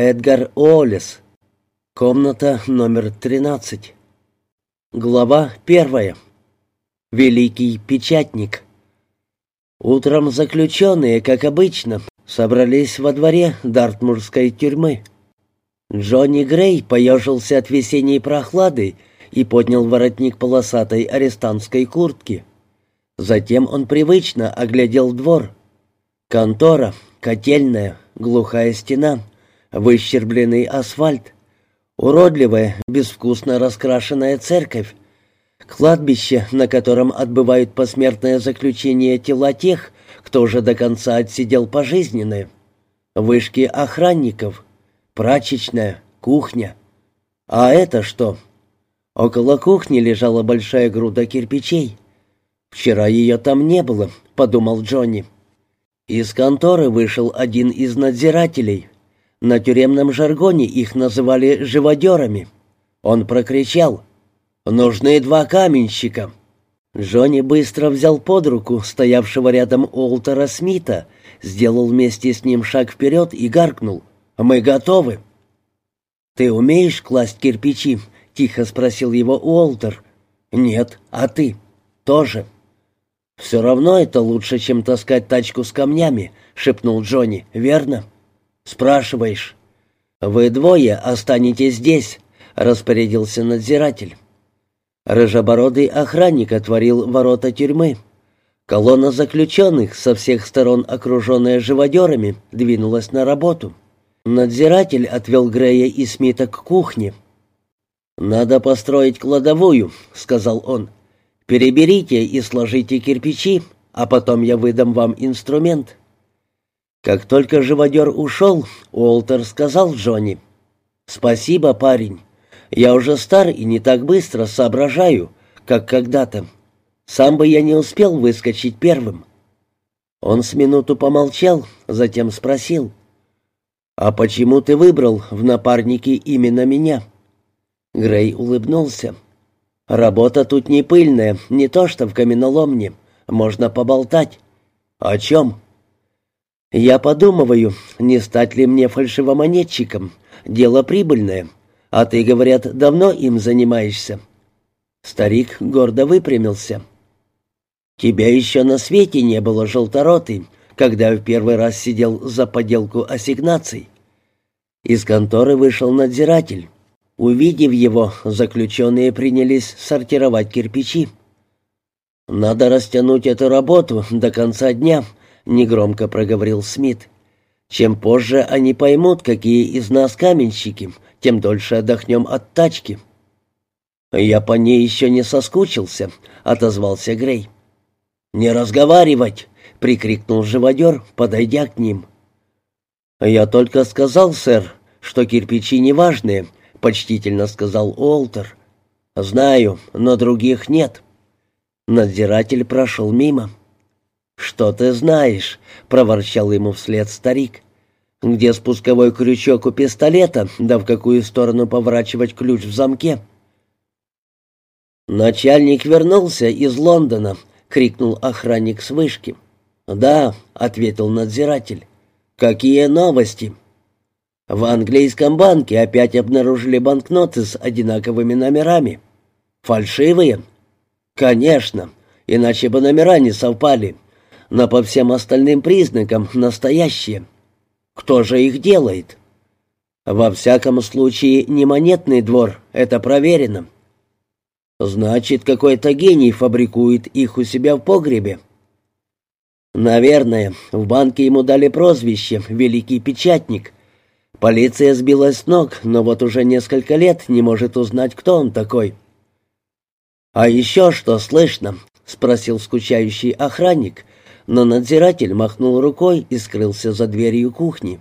Эдгар Уоллес. Комната номер 13. Глава первая. Великий печатник. Утром заключенные, как обычно, собрались во дворе Дартмурской тюрьмы. Джонни Грей поежился от весенней прохлады и поднял воротник полосатой арестантской куртки. Затем он привычно оглядел двор. Контора, котельная, глухая стена — выщербленный асфальт, уродливая, безвкусно раскрашенная церковь, кладбище, на котором отбывают посмертное заключение тела тех, кто уже до конца отсидел пожизненное, вышки охранников, прачечная, кухня. А это что? Около кухни лежала большая груда кирпичей. «Вчера ее там не было», — подумал Джонни. Из конторы вышел один из надзирателей, на тюремном жаргоне их называли «живодерами». Он прокричал «Нужны два каменщика». Джонни быстро взял под руку стоявшего рядом Уолтера Смита, сделал вместе с ним шаг вперед и гаркнул «Мы готовы». «Ты умеешь класть кирпичи?» — тихо спросил его Уолтер. «Нет, а ты?» «Тоже». «Все равно это лучше, чем таскать тачку с камнями», — шепнул Джонни. «Верно?» «Спрашиваешь?» «Вы двое останетесь здесь», — распорядился надзиратель. Рыжебородый охранник отворил ворота тюрьмы. Колонна заключенных, со всех сторон окруженная живодерами, двинулась на работу. Надзиратель отвел Грея и Смита к кухне. «Надо построить кладовую», — сказал он. «Переберите и сложите кирпичи, а потом я выдам вам инструмент». Как только живодер ушел, Уолтер сказал Джонни, «Спасибо, парень. Я уже стар и не так быстро соображаю, как когда-то. Сам бы я не успел выскочить первым». Он с минуту помолчал, затем спросил, «А почему ты выбрал в напарнике именно меня?» Грей улыбнулся. «Работа тут не пыльная, не то что в каменоломне. Можно поболтать». «О чем?» «Я подумываю, не стать ли мне фальшивомонетчиком. Дело прибыльное. А ты, говорят, давно им занимаешься». Старик гордо выпрямился. «Тебя еще на свете не было, желторотый, когда в первый раз сидел за поделку ассигнаций». Из конторы вышел надзиратель. Увидев его, заключенные принялись сортировать кирпичи. «Надо растянуть эту работу до конца дня», негромко проговорил Смит. Чем позже они поймут, какие из нас каменщики, тем дольше отдохнем от тачки. Я по ней еще не соскучился, отозвался Грей. Не разговаривать, прикрикнул живодер, подойдя к ним. Я только сказал, сэр, что кирпичи неважные, почтительно сказал Уолтер. Знаю, но других нет. Надзиратель прошел мимо. «Что ты знаешь?» — проворчал ему вслед старик. «Где спусковой крючок у пистолета, да в какую сторону поворачивать ключ в замке?» «Начальник вернулся из Лондона», — крикнул охранник с вышки. «Да», — ответил надзиратель. «Какие новости?» «В английском банке опять обнаружили банкноты с одинаковыми номерами». «Фальшивые?» «Конечно, иначе бы номера не совпали но по всем остальным признакам настоящие. Кто же их делает? Во всяком случае, не монетный двор, это проверено. Значит, какой-то гений фабрикует их у себя в погребе. Наверное, в банке ему дали прозвище «Великий печатник». Полиция сбилась с ног, но вот уже несколько лет не может узнать, кто он такой. «А еще что слышно?» — спросил скучающий охранник, но надзиратель махнул рукой и скрылся за дверью кухни.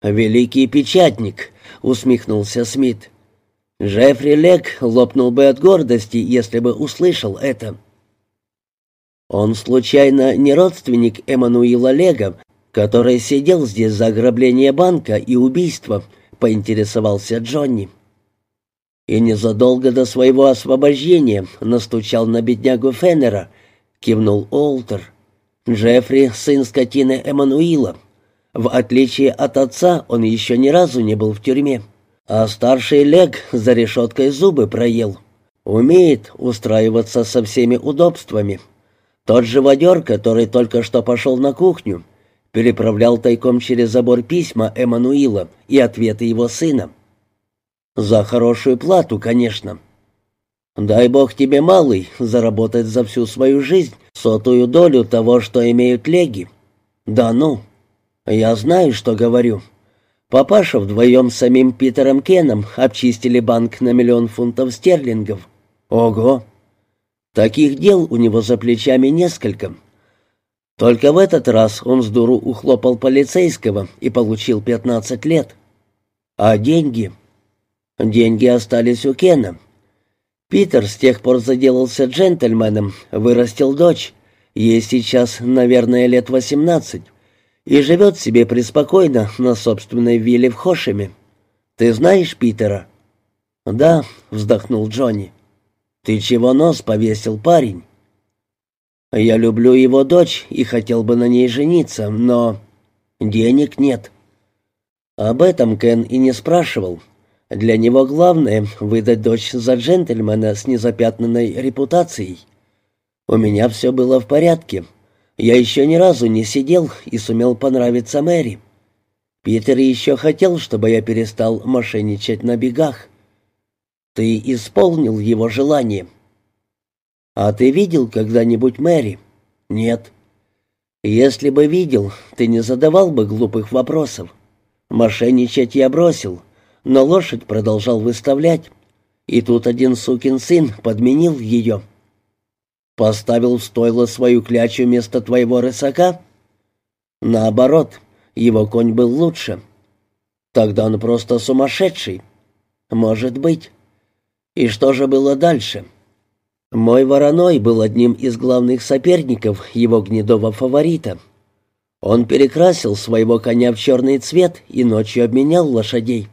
«Великий печатник», — усмехнулся Смит. «Джеффри Лек лопнул бы от гордости, если бы услышал это». «Он, случайно, не родственник Эммануила Лега, который сидел здесь за ограбление банка и убийство?» — поинтересовался Джонни. «И незадолго до своего освобождения настучал на беднягу Феннера», — кивнул Олтер. Джеффри — сын скотины Эммануила. В отличие от отца, он еще ни разу не был в тюрьме. А старший Лег за решеткой зубы проел. Умеет устраиваться со всеми удобствами. Тот живодер, который только что пошел на кухню, переправлял тайком через забор письма Эммануила и ответы его сына. За хорошую плату, конечно. Дай бог тебе, малый, заработать за всю свою жизнь сотую долю того, что имеют леги. Да ну, я знаю, что говорю. Папаша вдвоем с самим Питером Кеном обчистили банк на миллион фунтов стерлингов. Ого! Таких дел у него за плечами несколько. Только в этот раз он с дуру ухлопал полицейского и получил 15 лет. А деньги? Деньги остались у Кена. Питер с тех пор заделался джентльменом, вырастил дочь. Ей сейчас, наверное, лет 18. И живет себе преспокойно на собственной вилле в Хошеме. Ты знаешь Питера? Да, вздохнул Джонни. «Ты чего нос повесил, парень?» «Я люблю его дочь и хотел бы на ней жениться, но денег нет». Об этом Кен и не спрашивал. Для него главное — выдать дочь за джентльмена с незапятнанной репутацией. У меня все было в порядке. Я еще ни разу не сидел и сумел понравиться Мэри. Питер еще хотел, чтобы я перестал мошенничать на бегах. Ты исполнил его желание. А ты видел когда-нибудь Мэри? Нет. Если бы видел, ты не задавал бы глупых вопросов. Мошенничать я бросил, но лошадь продолжал выставлять. И тут один сукин сын подменил ее. Поставил в стойло свою клячу вместо твоего рысака? Наоборот, его конь был лучше. Тогда он просто сумасшедший. Может быть. И что же было дальше? Мой вороной был одним из главных соперников его гнедого фаворита. Он перекрасил своего коня в черный цвет и ночью обменял лошадей.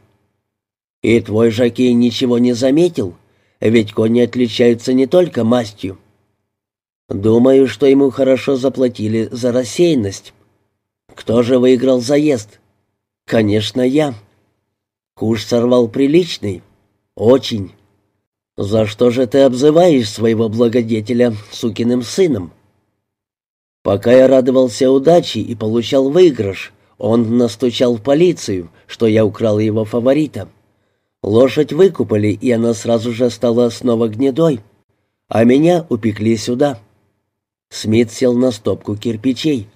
И твой жокей ничего не заметил, ведь кони отличаются не только мастью. Думаю, что ему хорошо заплатили за рассеянность. Кто же выиграл заезд? Конечно, я. Куш сорвал приличный. Очень. «За что же ты обзываешь своего благодетеля сукиным сыном?» Пока я радовался удаче и получал выигрыш, он настучал в полицию, что я украл его фаворита. Лошадь выкупали, и она сразу же стала снова гнедой, а меня упекли сюда. Смит сел на стопку кирпичей.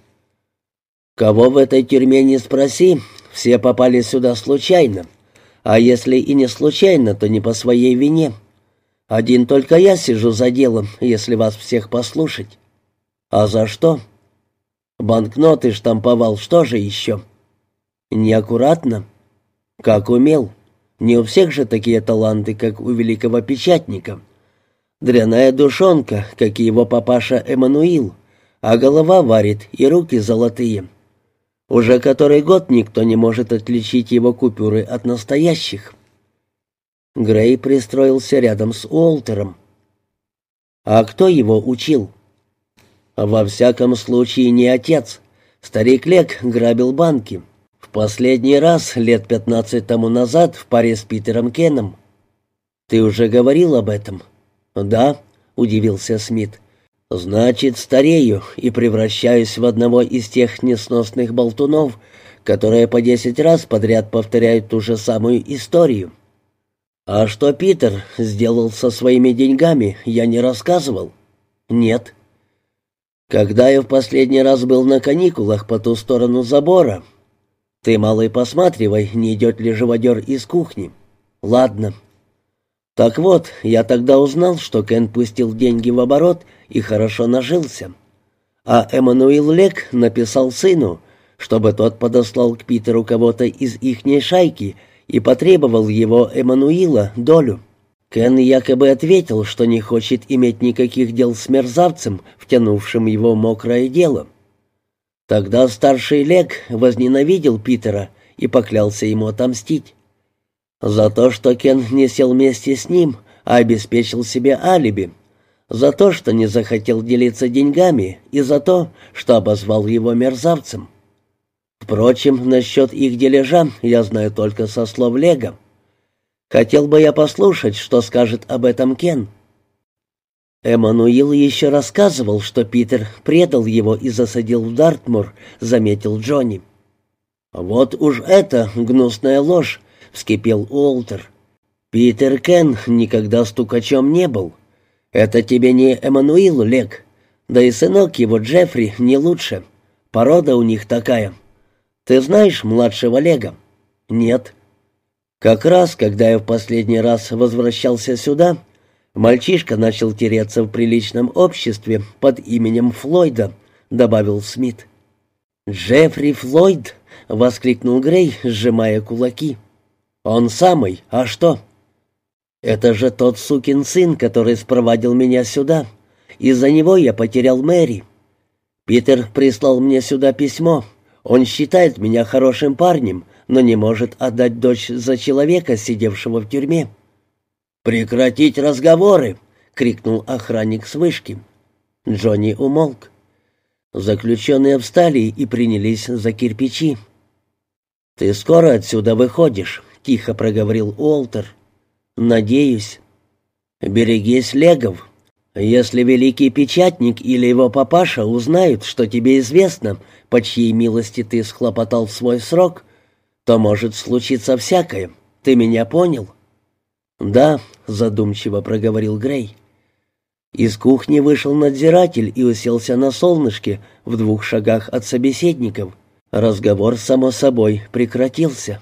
«Кого в этой тюрьме не спроси, все попали сюда случайно, а если и не случайно, то не по своей вине». Один только я сижу за делом, если вас всех послушать. А за что? Банкноты штамповал, что же еще? Неаккуратно. Как умел. Не у всех же такие таланты, как у великого печатника. Дряная душонка, как и его папаша Эммануил, а голова варит и руки золотые. Уже который год никто не может отличить его купюры от настоящих. Грей пристроился рядом с Уолтером. «А кто его учил?» «Во всяком случае, не отец. Старик Лек грабил банки. В последний раз, лет пятнадцать тому назад, в паре с Питером Кеном. Ты уже говорил об этом?» «Да», — удивился Смит. «Значит, старею и превращаюсь в одного из тех несносных болтунов, которые по десять раз подряд повторяют ту же самую историю». «А что Питер сделал со своими деньгами, я не рассказывал?» «Нет». «Когда я в последний раз был на каникулах по ту сторону забора...» «Ты, малый, посматривай, не идет ли живодер из кухни». «Ладно». «Так вот, я тогда узнал, что Кен пустил деньги в оборот и хорошо нажился. А Эммануил Лек написал сыну, чтобы тот подослал к Питеру кого-то из ихней шайки — и потребовал его Эммануила долю. Кен якобы ответил, что не хочет иметь никаких дел с мерзавцем, втянувшим его в мокрое дело. Тогда старший Лек возненавидел Питера и поклялся ему отомстить. За то, что Кен не сел вместе с ним, а обеспечил себе алиби. За то, что не захотел делиться деньгами, и за то, что обозвал его мерзавцем. Впрочем, насчет их дележа я знаю только со слов Лего. Хотел бы я послушать, что скажет об этом Кен». Эммануил еще рассказывал, что Питер предал его и засадил в Дартмур, заметил Джонни. «Вот уж это гнусная ложь!» — вскипел Уолтер. «Питер Кен никогда стукачом не был. Это тебе не Эммануил, Лег. Да и сынок его Джеффри не лучше. Порода у них такая. Ты знаешь младшего Лега?» «Нет». «Как раз, когда я в последний раз возвращался сюда...» Мальчишка начал тереться в приличном обществе под именем Флойда, добавил Смит. Джеффри Флойд, воскликнул Грей, сжимая кулаки. Он самый, а что? Это же тот сукин сын, который спровадил меня сюда. Из-за него я потерял Мэри. Питер прислал мне сюда письмо. Он считает меня хорошим парнем, но не может отдать дочь за человека, сидевшего в тюрьме. «Прекратить разговоры!» — крикнул охранник с вышки. Джонни умолк. Заключенные встали и принялись за кирпичи. «Ты скоро отсюда выходишь», — тихо проговорил Уолтер. «Надеюсь». «Берегись, Легов. Если великий печатник или его папаша узнают, что тебе известно, по чьей милости ты схлопотал свой срок, то может случиться всякое. Ты меня понял?» «Да», — задумчиво проговорил Грей. Из кухни вышел надзиратель и уселся на солнышке в двух шагах от собеседников. Разговор, само собой, прекратился.